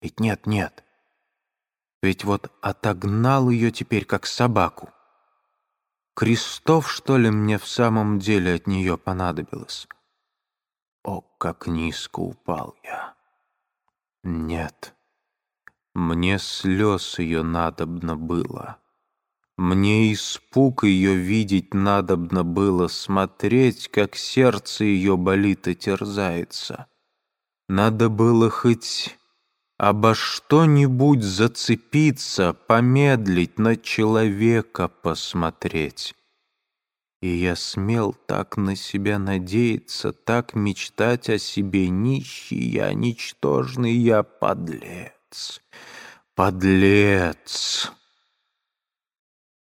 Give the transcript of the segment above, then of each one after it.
Ведь нет, нет. Ведь вот отогнал ее теперь как собаку. Крестов, что ли, мне в самом деле от нее понадобилось? О, как низко упал я! Нет, мне слез ее надобно было. Мне испуг ее видеть надобно было, смотреть, как сердце ее болит и терзается. Надо было хоть обо что-нибудь зацепиться, помедлить, на человека посмотреть. И я смел так на себя надеяться, так мечтать о себе, нищий я, ничтожный я, подлец, подлец.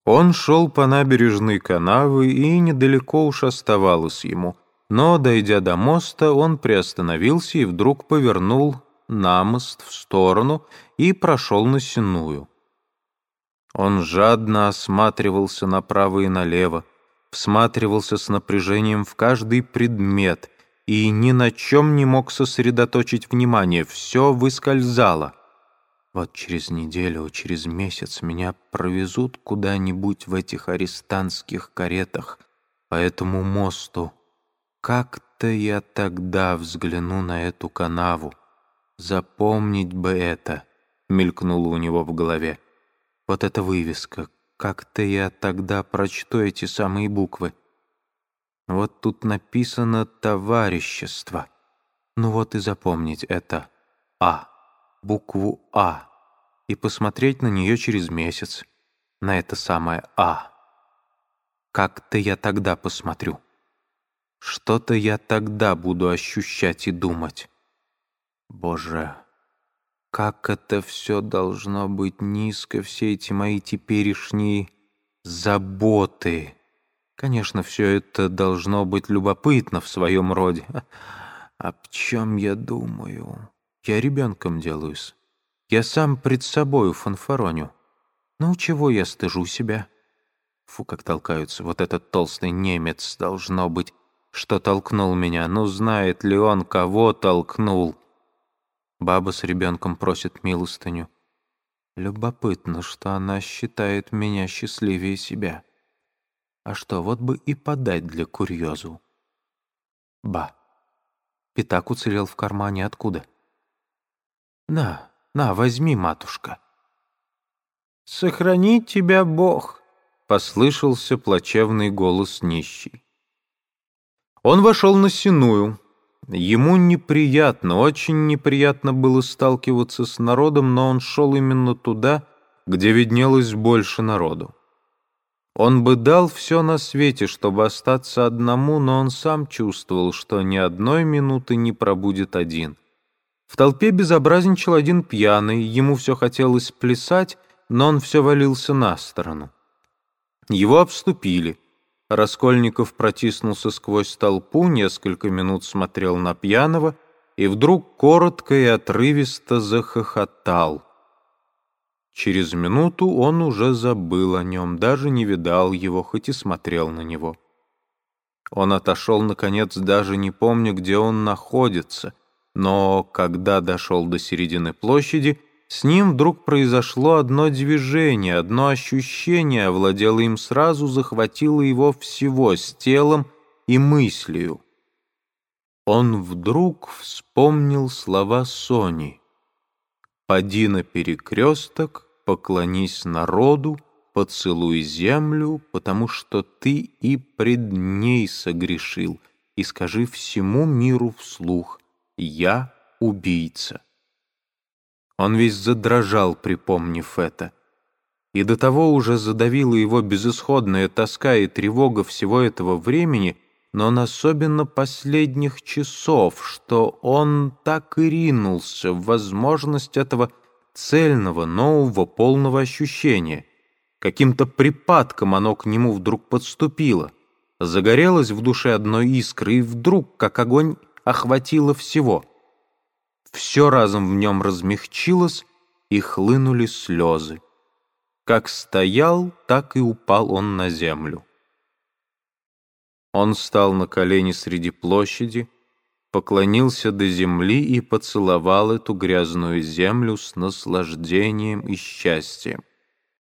Он шел по набережной канавы, и недалеко уж оставалось ему. Но, дойдя до моста, он приостановился и вдруг повернул на мост в сторону и прошел на Синую. Он жадно осматривался направо и налево, всматривался с напряжением в каждый предмет и ни на чем не мог сосредоточить внимание, все выскользало — вот через неделю, через месяц меня провезут куда-нибудь в этих арестантских каретах по этому мосту. Как-то я тогда взгляну на эту канаву. Запомнить бы это, мелькнуло у него в голове. Вот эта вывеска. Как-то я тогда прочту эти самые буквы. Вот тут написано «товарищество». Ну вот и запомнить это «А» букву «А» и посмотреть на нее через месяц, на это самое «А». Как-то я тогда посмотрю. Что-то я тогда буду ощущать и думать. Боже, как это все должно быть низко, все эти мои теперешние заботы. Конечно, все это должно быть любопытно в своем роде. Об чем я думаю? Я ребенком делаюсь. Я сам пред собою фанфароню. Ну, чего я стыжу себя? Фу, как толкаются. Вот этот толстый немец, должно быть, что толкнул меня. Ну, знает ли он, кого толкнул? Баба с ребенком просит милостыню. Любопытно, что она считает меня счастливее себя. А что, вот бы и подать для курьезу. Ба. Пятак уцелел в кармане откуда? «На, на, возьми, матушка». «Сохрани тебя Бог», — послышался плачевный голос нищий. Он вошел на Синую. Ему неприятно, очень неприятно было сталкиваться с народом, но он шел именно туда, где виднелось больше народу. Он бы дал все на свете, чтобы остаться одному, но он сам чувствовал, что ни одной минуты не пробудет один — в толпе безобразничал один пьяный, ему все хотелось плясать, но он все валился на сторону. Его обступили. Раскольников протиснулся сквозь толпу, несколько минут смотрел на пьяного и вдруг коротко и отрывисто захохотал. Через минуту он уже забыл о нем, даже не видал его, хоть и смотрел на него. Он отошел, наконец, даже не помня, где он находится — но когда дошел до середины площади, с ним вдруг произошло одно движение, одно ощущение овладело им сразу, захватило его всего с телом и мыслью. Он вдруг вспомнил слова Сони. «Поди на перекресток, поклонись народу, поцелуй землю, потому что ты и пред ней согрешил, и скажи всему миру вслух, «Я убийца». Он весь задрожал, припомнив это. И до того уже задавила его безысходная тоска и тревога всего этого времени, но он особенно последних часов, что он так и ринулся в возможность этого цельного, нового, полного ощущения. Каким-то припадком оно к нему вдруг подступило. Загорелось в душе одной искры, и вдруг, как огонь охватило всего. Все разом в нем размягчилось, и хлынули слезы. Как стоял, так и упал он на землю. Он стал на колени среди площади, поклонился до земли и поцеловал эту грязную землю с наслаждением и счастьем.